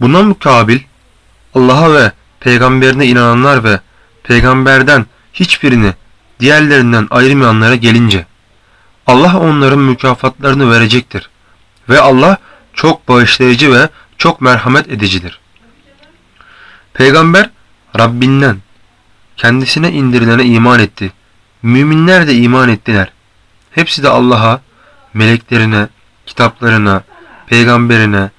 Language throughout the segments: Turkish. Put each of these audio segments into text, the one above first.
Buna mukabil Allah'a ve peygamberine inananlar ve peygamberden hiçbirini diğerlerinden ayırmayanlara gelince Allah onların mükafatlarını verecektir. Ve Allah çok bağışlayıcı ve çok merhamet edicidir. Peygamber Rabbinden kendisine indirilene iman etti. Müminler de iman ettiler. Hepsi de Allah'a, meleklerine, kitaplarına, peygamberine,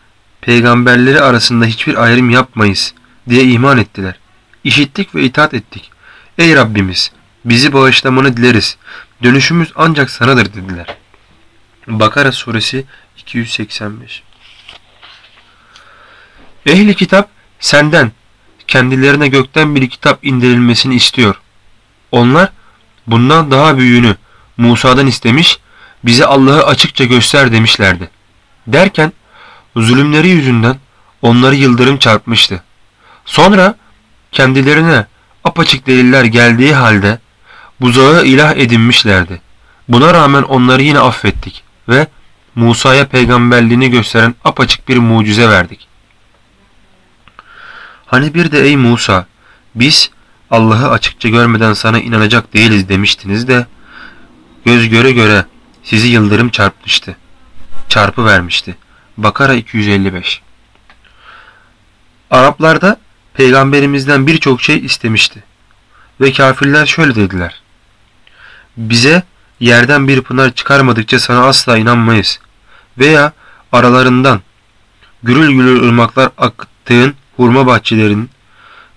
peygamberleri arasında hiçbir ayrım yapmayız diye iman ettiler. İşittik ve itaat ettik. Ey Rabbimiz bizi bağışlamanı dileriz. Dönüşümüz ancak sanadır dediler. Bakara suresi 285 Ehli kitap senden kendilerine gökten bir kitap indirilmesini istiyor. Onlar bundan daha büyüğünü Musa'dan istemiş, bize Allah'ı açıkça göster demişlerdi. Derken zulümleri yüzünden onları yıldırım çarpmıştı. Sonra kendilerine apaçık deliller geldiği halde buzağı ilah edinmişlerdi. Buna rağmen onları yine affettik ve Musa'ya peygamberliğini gösteren apaçık bir mucize verdik. Hani bir de ey Musa biz Allah'ı açıkça görmeden sana inanacak değiliz demiştiniz de göz göre göre sizi yıldırım çarpmıştı. Çarpı vermişti. Bakara 255 Araplarda peygamberimizden birçok şey istemişti. Ve kafirler şöyle dediler. Bize yerden bir pınar çıkarmadıkça sana asla inanmayız. Veya aralarından gürül gürül ırmaklar akıttığın hurma bahçelerin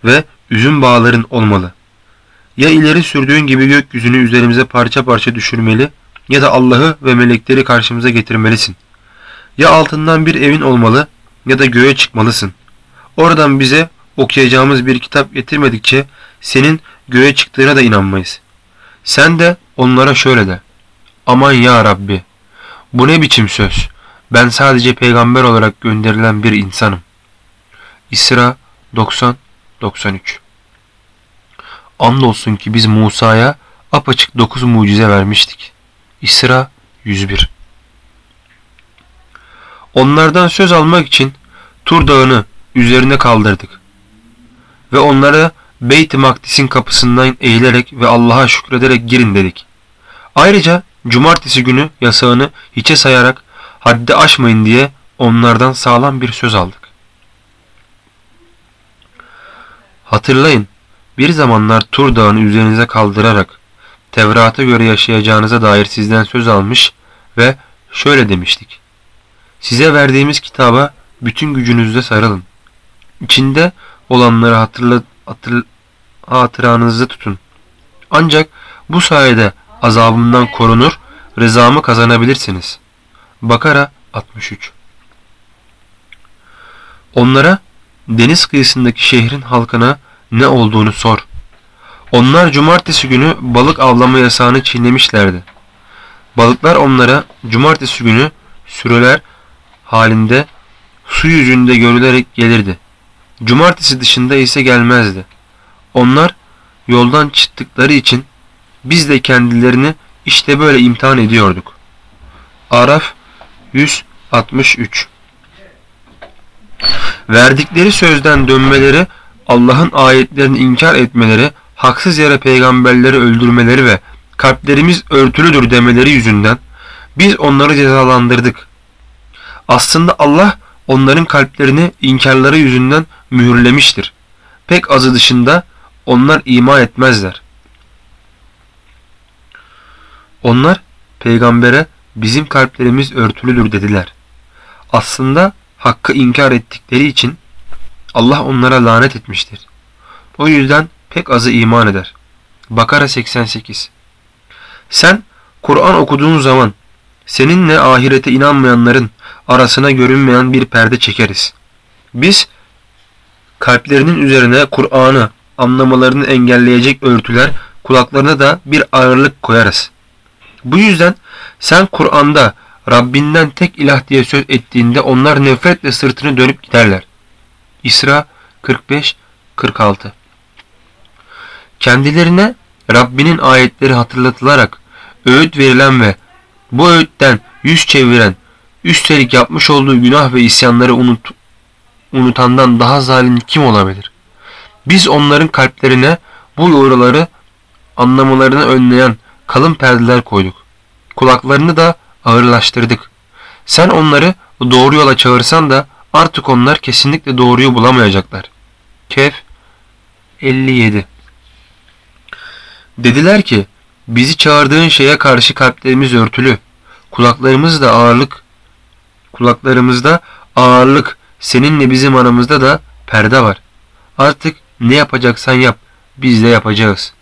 ve üzüm bağların olmalı. Ya ileri sürdüğün gibi gökyüzünü üzerimize parça parça düşürmeli ya da Allah'ı ve melekleri karşımıza getirmelisin. Ya altından bir evin olmalı ya da göğe çıkmalısın. Oradan bize okuyacağımız bir kitap getirmedikçe senin göğe çıktığına da inanmayız. Sen de onlara şöyle de. Aman ya Rabbi! Bu ne biçim söz? Ben sadece peygamber olarak gönderilen bir insanım. İsra 90-93 Andolsun ki biz Musa'ya apaçık dokuz mucize vermiştik. İsra 101 Onlardan söz almak için Tur Dağı'nı üzerine kaldırdık. Ve onlara Beyt-i Makdis'in kapısından eğilerek ve Allah'a şükrederek girin dedik. Ayrıca cumartesi günü yasağını hiçe sayarak haddi aşmayın diye onlardan sağlam bir söz aldık. Hatırlayın, bir zamanlar Tur Dağı'nı üzerinize kaldırarak Tevrat'a göre yaşayacağınıza dair sizden söz almış ve şöyle demiştik. Size verdiğimiz kitaba bütün gücünüzle sarılın. İçinde olanları hatırla, hatır, hatıranızda tutun. Ancak bu sayede azabımdan korunur, rızamı kazanabilirsiniz. Bakara 63 Onlara deniz kıyısındaki şehrin halkına ne olduğunu sor. Onlar cumartesi günü balık avlama yasağını çiğnemişlerdi. Balıklar onlara cumartesi günü süreler halinde su yüzünde görülerek gelirdi. Cumartesi dışında ise gelmezdi. Onlar yoldan çıktıkları için biz de kendilerini işte böyle imtihan ediyorduk. Araf 163 Verdikleri sözden dönmeleri, Allah'ın ayetlerini inkar etmeleri, haksız yere peygamberleri öldürmeleri ve kalplerimiz örtülüdür demeleri yüzünden biz onları cezalandırdık. Aslında Allah onların kalplerini inkarları yüzünden mühürlemiştir. Pek azı dışında onlar iman etmezler. Onlar peygambere bizim kalplerimiz örtülüdür dediler. Aslında hakkı inkar ettikleri için Allah onlara lanet etmiştir. O yüzden pek azı iman eder. Bakara 88 Sen Kur'an okuduğun zaman seninle ahirete inanmayanların arasına görünmeyen bir perde çekeriz. Biz kalplerinin üzerine Kur'an'ı anlamalarını engelleyecek örtüler kulaklarına da bir ağırlık koyarız. Bu yüzden sen Kur'an'da Rabbinden tek ilah diye söz ettiğinde onlar nefretle sırtını dönüp giderler. İsra 45-46 Kendilerine Rabbinin ayetleri hatırlatılarak öğüt verilen ve bu öğütten yüz çeviren üstelik yapmış olduğu günah ve isyanları unut, unutandan daha zalim kim olabilir? Biz onların kalplerine bu yoruları anlamalarını önleyen kalın perdeler koyduk. Kulaklarını da ağırlaştırdık. Sen onları doğru yola çağırsan da artık onlar kesinlikle doğruyu bulamayacaklar. Kehf 57 Dediler ki bizi çağırdığın şeye karşı kalplerimiz örtülü. Kulaklarımız da ağırlık. Kulaklarımızda ağırlık. Seninle bizim aramızda da perde var. Artık ne yapacaksan yap. Biz de yapacağız.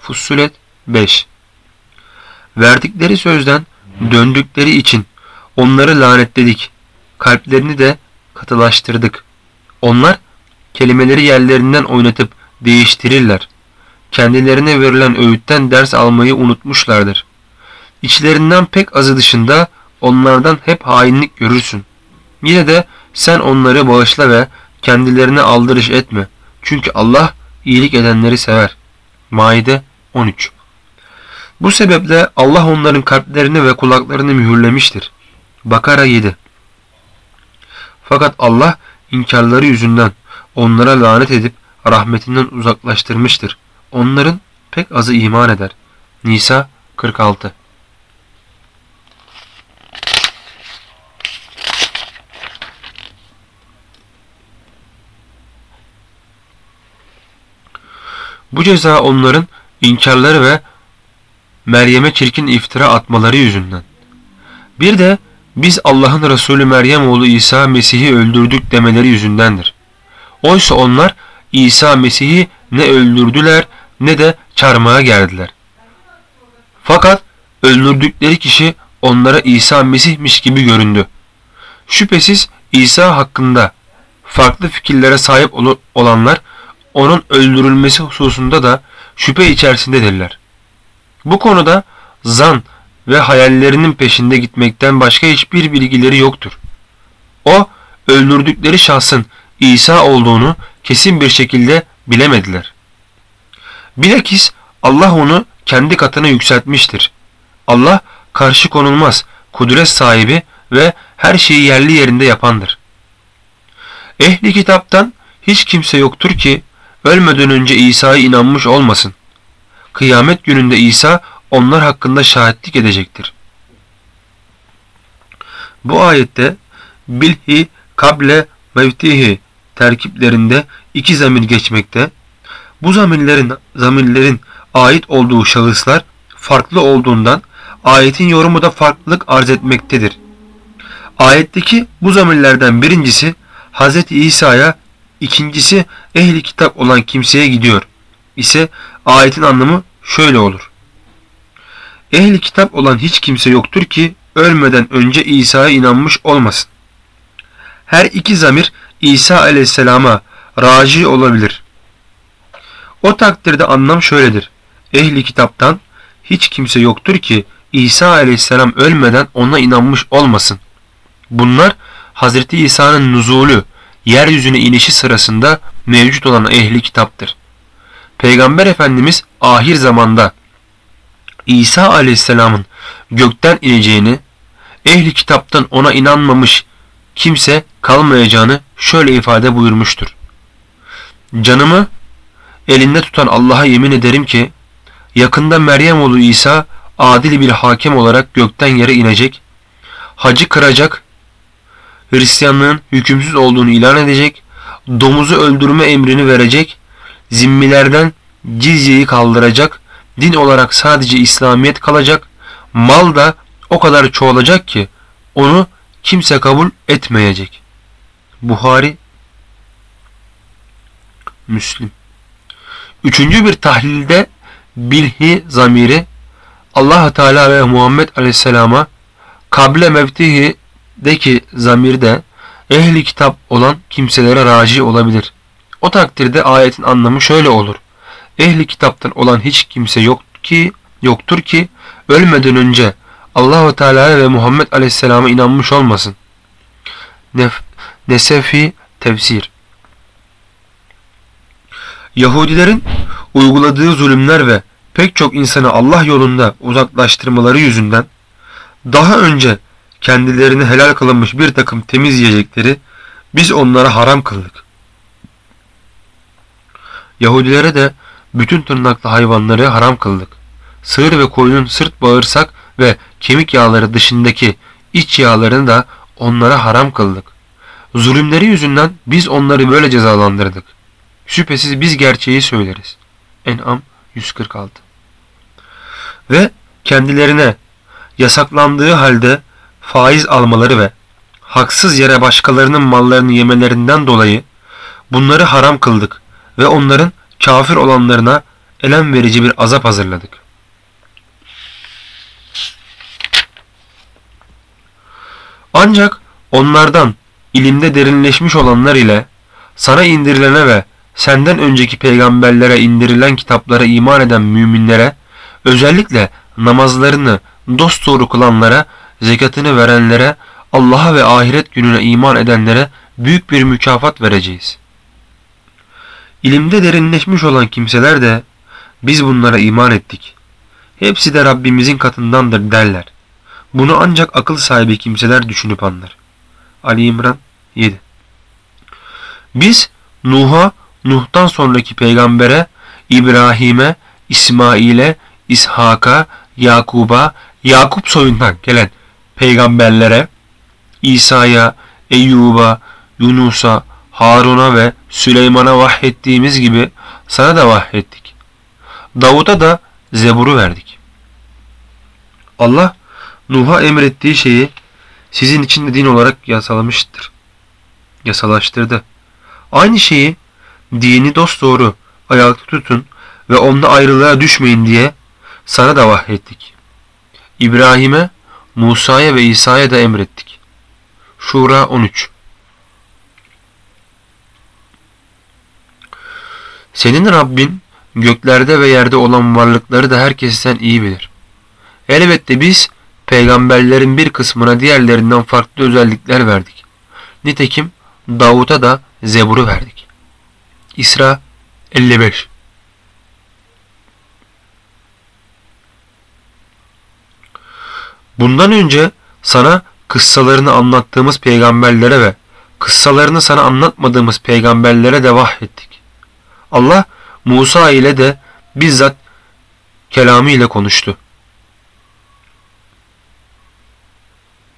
Fussulet 5 Verdikleri sözden döndükleri için onları lanetledik. Kalplerini de katılaştırdık. Onlar kelimeleri yerlerinden oynatıp değiştirirler. Kendilerine verilen öğütten ders almayı unutmuşlardır. İçlerinden pek azı dışında onlardan hep hainlik görürsün. Yine de sen onları bağışla ve kendilerine aldırış etme. Çünkü Allah iyilik edenleri sever. Maide 13 Bu sebeple Allah onların kalplerini ve kulaklarını mühürlemiştir. Bakara 7 Fakat Allah inkarları yüzünden onlara lanet edip rahmetinden uzaklaştırmıştır. Onların pek azı iman eder. Nisa 46 Bu ceza onların inkarları ve Meryem'e çirkin iftira atmaları yüzünden. Bir de biz Allah'ın Resulü Meryem oğlu İsa Mesih'i öldürdük demeleri yüzündendir. Oysa onlar İsa Mesih'i ne öldürdüler ne de çarmıha gerdiler. Fakat öldürdükleri kişi onlara İsa Mesih'miş gibi göründü. Şüphesiz İsa hakkında farklı fikirlere sahip olanlar onun öldürülmesi hususunda da şüphe içerisindedirler. Bu konuda zan ve hayallerinin peşinde gitmekten başka hiçbir bilgileri yoktur. O, öldürdükleri şahsın İsa olduğunu kesin bir şekilde bilemediler. Bilakis Allah onu kendi katına yükseltmiştir. Allah karşı konulmaz, kudret sahibi ve her şeyi yerli yerinde yapandır. Ehli kitaptan hiç kimse yoktur ki ölmeden önce İsa'ya inanmış olmasın. Kıyamet gününde İsa onlar hakkında şahitlik edecektir. Bu ayette bilhi kable mevtihi terkiplerinde iki zamir geçmekte. Bu zamirlerin, zamirlerin ait olduğu şahıslar farklı olduğundan ayetin yorumu da farklılık arz etmektedir. Ayetteki bu zamirlerden birincisi Hz. İsa'ya, ikincisi ehli kitap olan kimseye gidiyor ise ayetin anlamı şöyle olur. Ehli kitap olan hiç kimse yoktur ki ölmeden önce İsa'ya inanmış olmasın. Her iki zamir İsa aleyhisselama raci olabilir. O takdirde anlam şöyledir. Ehli kitaptan hiç kimse yoktur ki İsa aleyhisselam ölmeden ona inanmış olmasın. Bunlar Hazreti İsa'nın nuzulü, yeryüzüne inişi sırasında mevcut olan ehli kitaptır. Peygamber Efendimiz ahir zamanda İsa aleyhisselamın gökten ineceğini, ehli kitaptan ona inanmamış kimse kalmayacağını şöyle ifade buyurmuştur. Canımı elinde tutan Allah'a yemin ederim ki yakında Meryem oğlu İsa adil bir hakem olarak gökten yere inecek, hacı kıracak, Hristiyanlığın hükümsüz olduğunu ilan edecek, domuzu öldürme emrini verecek, zimmilerden cizyeyi kaldıracak, din olarak sadece İslamiyet kalacak, mal da o kadar çoğalacak ki onu kimse kabul etmeyecek. Buhari Müslim Üçüncü bir tahlilde bilhi zamiri allah Teala ve Muhammed Aleyhisselam'a kable mevtihi'deki zamirde ehli kitap olan kimselere raci olabilir. O takdirde ayetin anlamı şöyle olur. Ehli kitaptan olan hiç kimse yok ki yoktur ki ölmeden önce Allahu Teala ve Muhammed Aleyhisselam'a inanmış olmasın. Nef Nesefi tefsir Yahudilerin uyguladığı zulümler ve pek çok insanı Allah yolunda uzaklaştırmaları yüzünden daha önce kendilerine helal kılınmış bir takım temiz yiyecekleri biz onlara haram kıldık. Yahudilere de bütün tırnaklı hayvanları haram kıldık. Sığır ve koyunun sırt bağırsak ve kemik yağları dışındaki iç yağlarını da onlara haram kıldık. Zulümleri yüzünden biz onları böyle cezalandırdık. Şüphesiz biz gerçeği söyleriz. En'am 146 Ve kendilerine yasaklandığı halde faiz almaları ve haksız yere başkalarının mallarını yemelerinden dolayı bunları haram kıldık ve onların kafir olanlarına elem verici bir azap hazırladık. Ancak onlardan ilimde derinleşmiş olanlar ile sana indirilene ve senden önceki peygamberlere indirilen kitaplara iman eden müminlere özellikle namazlarını dosdoğru kılanlara, zekatını verenlere, Allah'a ve ahiret gününe iman edenlere büyük bir mükafat vereceğiz. İlimde derinleşmiş olan kimseler de biz bunlara iman ettik. Hepsi de Rabbimizin katındandır derler. Bunu ancak akıl sahibi kimseler düşünüp anlar. Ali İmran 7 Biz Nuh'a, Nuh'tan sonraki peygambere, İbrahim'e, İsmail'e, İshak'a, Yakub'a, Yakup soyundan gelen peygamberlere, İsa'ya, Eyyub'a, Yunus'a, Harun'a ve Süleyman'a vahyettiğimiz gibi sana da vahyettik. Davud'a da Zebur'u verdik. Allah Nuh'a emrettiği şeyi sizin için de din olarak yasalamıştır. Yasalaştırdı. Aynı şeyi dini dosdoğru ayakta tutun ve onda ayrılığa düşmeyin diye sana da vahyettik. İbrahim'e, Musa'ya ve İsa'ya da emrettik. Şura 13 Senin Rabbin göklerde ve yerde olan varlıkları da herkesten iyi bilir. Elbette biz peygamberlerin bir kısmına diğerlerinden farklı özellikler verdik. Nitekim Davut'a da Zebur'u verdik. İsra 55 Bundan önce sana kıssalarını anlattığımız peygamberlere ve kıssalarını sana anlatmadığımız peygamberlere de vahyettik. Allah Musa ile de bizzat kelamı ile konuştu.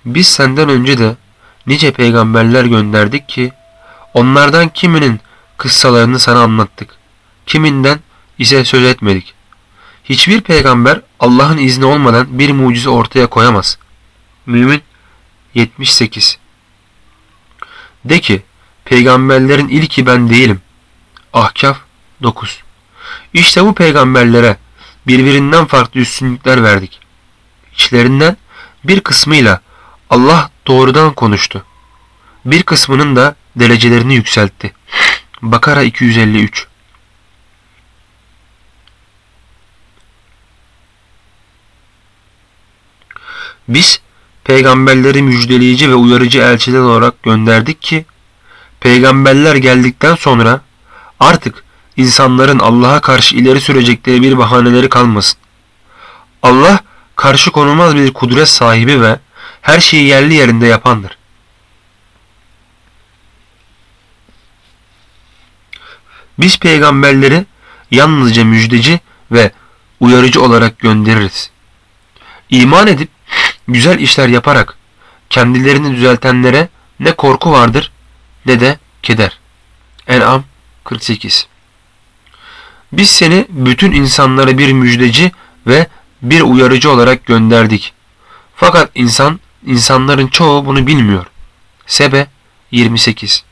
Biz senden önce de nice peygamberler gönderdik ki onlardan kiminin kıssalarını sana anlattık. Kiminden ise söz etmedik. Hiçbir peygamber Allah'ın izni olmadan bir mucize ortaya koyamaz. Mümin 78 De ki, peygamberlerin ilki ben değilim. Ahkaf 9 İşte bu peygamberlere birbirinden farklı üstünlükler verdik. İçlerinden bir kısmıyla Allah doğrudan konuştu. Bir kısmının da derecelerini yükseltti. Bakara 253 Biz peygamberleri müjdeleyici ve uyarıcı elçiler olarak gönderdik ki peygamberler geldikten sonra artık insanların Allah'a karşı ileri sürecekleri bir bahaneleri kalmasın. Allah karşı konulmaz bir kudret sahibi ve her şeyi yerli yerinde yapandır. Biz peygamberleri yalnızca müjdeci ve uyarıcı olarak göndeririz. İman edip güzel işler yaparak kendilerini düzeltenlere ne korku vardır ne de keder. En'am 48 Biz seni bütün insanlara bir müjdeci ve bir uyarıcı olarak gönderdik. Fakat insan, insanların çoğu bunu bilmiyor. Sebe 28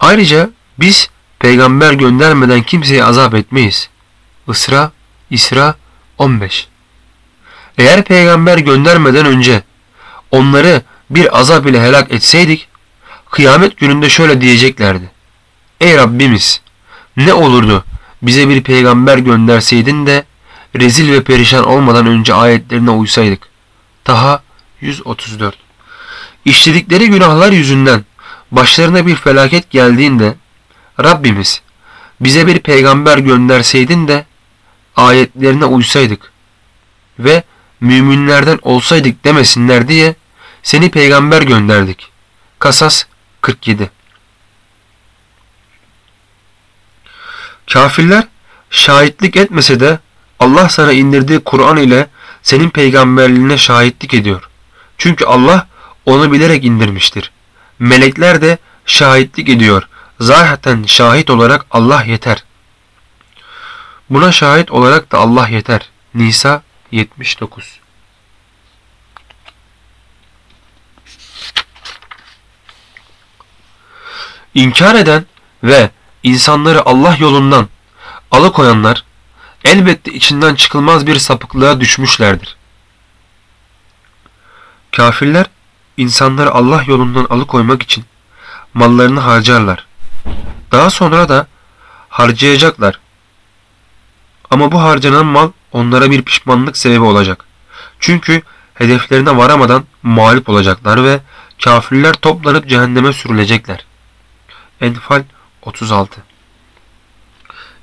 Ayrıca biz peygamber göndermeden kimseyi azap etmeyiz. Isra, İsra 15 Eğer peygamber göndermeden önce onları bir azap ile helak etseydik, kıyamet gününde şöyle diyeceklerdi. Ey Rabbimiz! Ne olurdu bize bir peygamber gönderseydin de rezil ve perişan olmadan önce ayetlerine uysaydık. Taha 134 İşledikleri günahlar yüzünden başlarına bir felaket geldiğinde Rabbimiz bize bir peygamber gönderseydin de ayetlerine uysaydık ve müminlerden olsaydık demesinler diye seni peygamber gönderdik. Kasas 47 Kafirler şahitlik etmese de Allah sana indirdiği Kur'an ile senin peygamberliğine şahitlik ediyor. Çünkü Allah onu bilerek indirmiştir. Melekler de şahitlik ediyor. Zaten şahit olarak Allah yeter. Buna şahit olarak da Allah yeter. Nisa 79 İnkar eden ve insanları Allah yolundan alıkoyanlar elbette içinden çıkılmaz bir sapıklığa düşmüşlerdir. Kafirler insanları Allah yolundan alıkoymak için mallarını harcarlar. Daha sonra da harcayacaklar. Ama bu harcanan mal onlara bir pişmanlık sebebi olacak. Çünkü hedeflerine varamadan mağlup olacaklar ve kafirler toplanıp cehenneme sürülecekler. Enfal 36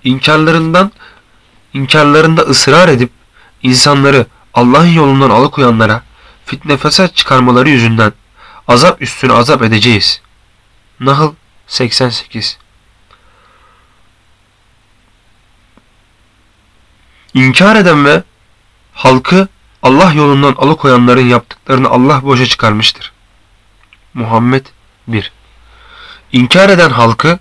İnkarlarından inkarlarında ısrar edip insanları Allah'ın yolundan alıkoyanlara fitne fesat çıkarmaları yüzünden azap üstüne azap edeceğiz. Nahl 88 İnkar eden ve halkı Allah yolundan alıkoyanların yaptıklarını Allah boşa çıkarmıştır. Muhammed 1 İnkar eden halkı,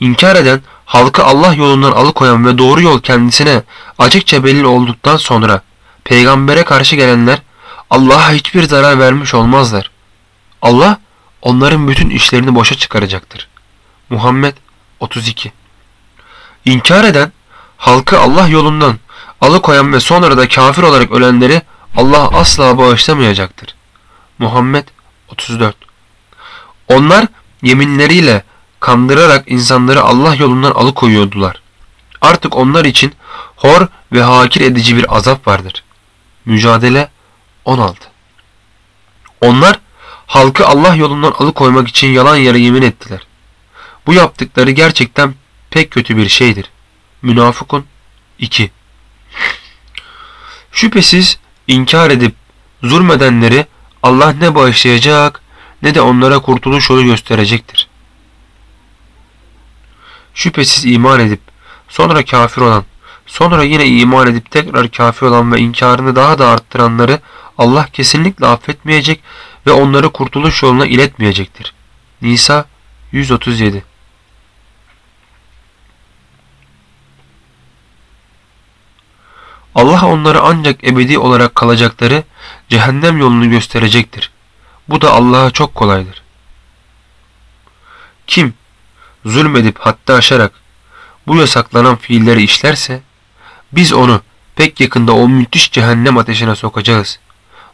inkar eden halkı Allah yolundan alıkoyan ve doğru yol kendisine açıkça belli olduktan sonra peygambere karşı gelenler Allah'a hiçbir zarar vermiş olmazlar. Allah onların bütün işlerini boşa çıkaracaktır. Muhammed 32 İnkar eden halkı Allah yolundan alıkoyan ve sonra da kafir olarak ölenleri Allah asla bağışlamayacaktır. Muhammed 34 Onlar yeminleriyle kandırarak insanları Allah yolundan alıkoyuyordular. Artık onlar için hor ve hakir edici bir azap vardır. Mücadele 16 Onlar halkı Allah yolundan alıkoymak için yalan yere yemin ettiler. Bu yaptıkları gerçekten pek kötü bir şeydir. Münafıkun 2 Şüphesiz inkar edip zulmedenleri Allah ne bağışlayacak ne de onlara kurtuluş yolu gösterecektir. Şüphesiz iman edip sonra kafir olan, sonra yine iman edip tekrar kafir olan ve inkarını daha da arttıranları Allah kesinlikle affetmeyecek ve onları kurtuluş yoluna iletmeyecektir. Nisa 137 Allah onları ancak ebedi olarak kalacakları cehennem yolunu gösterecektir. Bu da Allah'a çok kolaydır. Kim zulmedip hatta aşarak bu yasaklanan fiilleri işlerse biz onu pek yakında o müthiş cehennem ateşine sokacağız.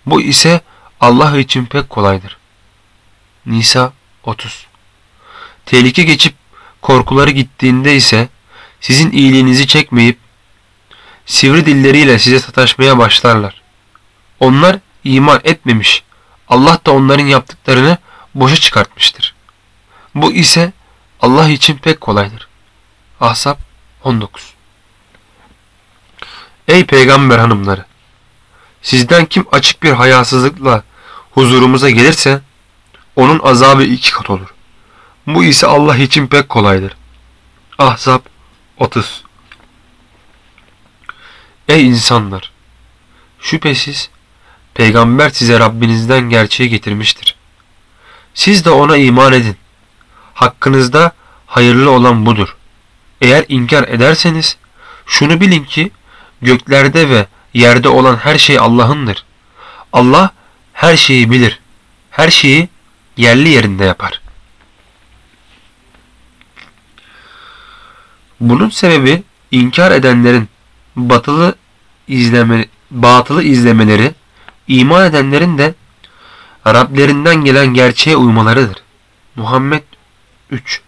Bu ise Allah için pek kolaydır. Nisa 30 Tehlike geçip korkuları gittiğinde ise sizin iyiliğinizi çekmeyip sivri dilleriyle size sataşmaya başlarlar. Onlar iman etmemiş, Allah da onların yaptıklarını boşa çıkartmıştır. Bu ise Allah için pek kolaydır. Ahzab 19 Ey peygamber hanımları! Sizden kim açık bir hayasızlıkla huzurumuza gelirse onun azabı iki kat olur. Bu ise Allah için pek kolaydır. Ahzab 30 Ey insanlar! Şüphesiz Peygamber size Rabbinizden gerçeği getirmiştir. Siz de ona iman edin. Hakkınızda hayırlı olan budur. Eğer inkar ederseniz şunu bilin ki göklerde ve yerde olan her şey Allah'ındır. Allah her şeyi bilir. Her şeyi yerli yerinde yapar. Bunun sebebi inkar edenlerin batılı izleme, batılı izlemeleri, iman edenlerin de Rablerinden gelen gerçeğe uymalarıdır. Muhammed 3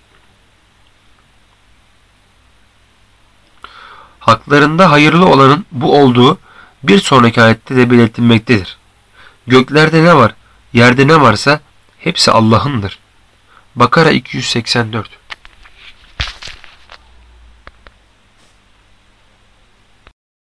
Haklarında hayırlı olanın bu olduğu bir sonraki ayette de belirtilmektedir. Göklerde ne var, yerde ne varsa hepsi Allah'ındır. Bakara 284